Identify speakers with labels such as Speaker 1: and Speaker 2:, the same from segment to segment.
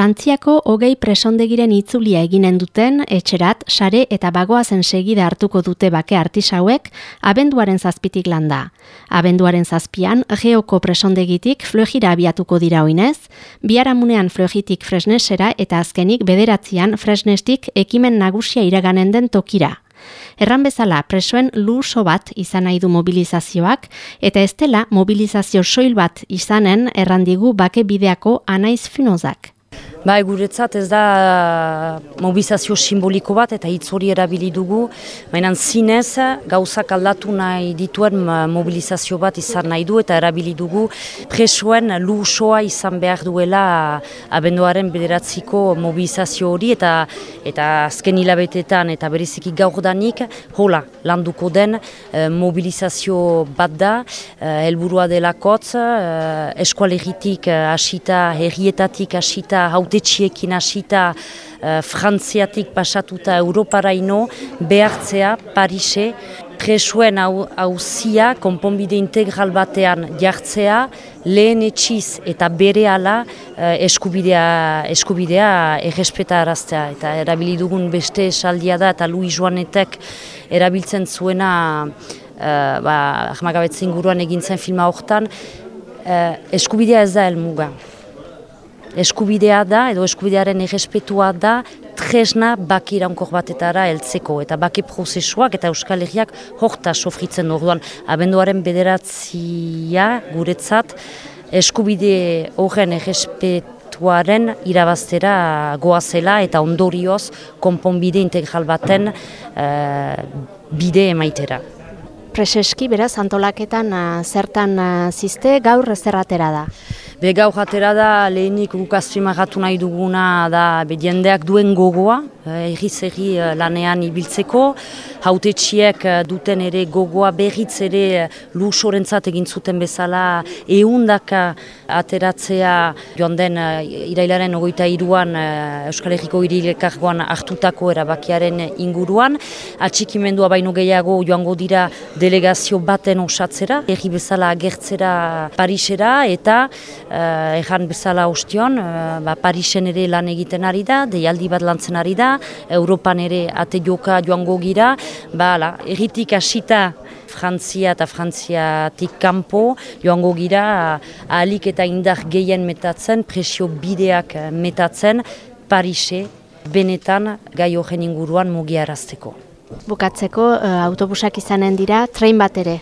Speaker 1: Frantziako hogei presondegiren itzulia eginen duten, etxerat, sare eta bagoazen segida hartuko dute bake artisauek, abenduaren zazpitik landa. Abenduaren zazpian, geoko presondegitik fluegira abiatuko dira oinez, biharamunean fluegitik fresnesera eta azkenik bederatzean fresnestik ekimen nagusia iraganen den tokira. Erran bezala presoen luso bat izan nahi du mobilizazioak eta ez dela mobilizazio soil bat izanen errandigu bake bideako anaiz finozak.
Speaker 2: Bai, guretzat ez da mobilizazio simboliko bat eta hitz hori erabili dugu, baina zinez gauzak aldatu nahi dituen mobilizazio bat izan nahi du eta erabili dugu. Presoen lusoa izan behar duela abenduaren bederatziko mobilizazio hori eta eta azken hilabetetan eta bereziki gaurdanik hola landuko den eh, mobilizazio bat da, eh, helburua delakotz, eh, eskualeritik hasita, herrietatik hasita, hautetxiekin hasita uh, Frantziatik pasatuta Europaraino behartzea Parise presuen hauzia konponbide integral batean jartzea lehen etxiz eta bere ala uh, eskubidea, eskubidea errespeta araztea. Eta erabili dugun beste esaldia da eta Louis Joanetek erabiltzen zuena uh, ba, ahmagabetzen guruan egintzen filma horretan uh, eskubidea ez da elmuga eskubidea da, edo eskubidearen errespetua da, tresna baki iraunkor batetara heltzeko eta baki prozesuak eta Euskal Herriak horta sofritzen orduan abenduaren bederatzia guretzat eskubide horren errespetuaren irabaztera goazela eta ondorioz konponbide integral baten uh, bide emaitera.
Speaker 1: Preseski, beraz, antolaketan uh, zertan uh, ziste gaur ezerratera da?
Speaker 2: Be gau jatera da lehenik guk azpimagatu nahi duguna da be jendeak duen gogoa, erriz eh, erri eh, lanean ibiltzeko, hautetxiek eh, duten ere gogoa berriz ere lusorentzat egin zuten bezala. Eundaka ateratzea joan den irailaren ogoita iruan Euskal Herriko irilekargoan hartutako erabakiaren inguruan, atxikimendua baino gehiago joango dira delegazio baten osatzera, erri bezala agertzera Parisera eta uh, ejan bezala ostion, uh, ba, Parisen ere lan egiten ari da, deialdi bat lantzen ari da, Europan ere ate joka joango gira, ba, la, erritik asita Frantzia eta Frantziatik kanpo joango gira ahalik eta indar gehien metatzen, presio bideak metatzen, Parise, benetan gai horren inguruan mugiarazteko.
Speaker 1: Bukatzeko uh, autobusak izanen dira, train bat ere?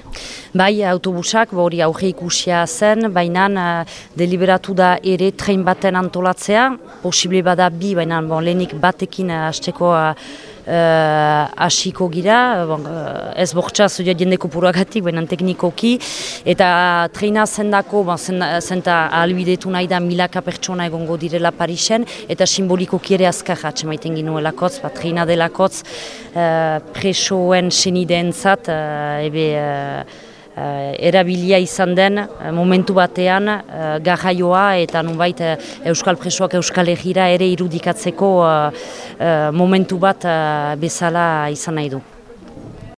Speaker 2: Bai, autobusak, hori auge ikusia zen, baina uh, deliberatu da ere train baten antolatzea, posible bada bi, baina bon, lehenik batekin uh, hasteko uh, uh, asiko gira, bon, uh, ez bortxa zuia jendeko puragatik, baina teknikoki, eta treina zendako, bon, zenta albidetu nahi da milaka pertsona egongo direla Parisen, eta simbolikoki ere azkar atxemaiten ginuelakotz, bat treina delakotz, uh, presoen senideen zat, uh, ebe... Uh, Uh, erabilia izan den momentu batean uh, garraioa eta nunbait uh, Euskal Presoak Euskal Egira ere irudikatzeko momentu bat bezala izan nahi du.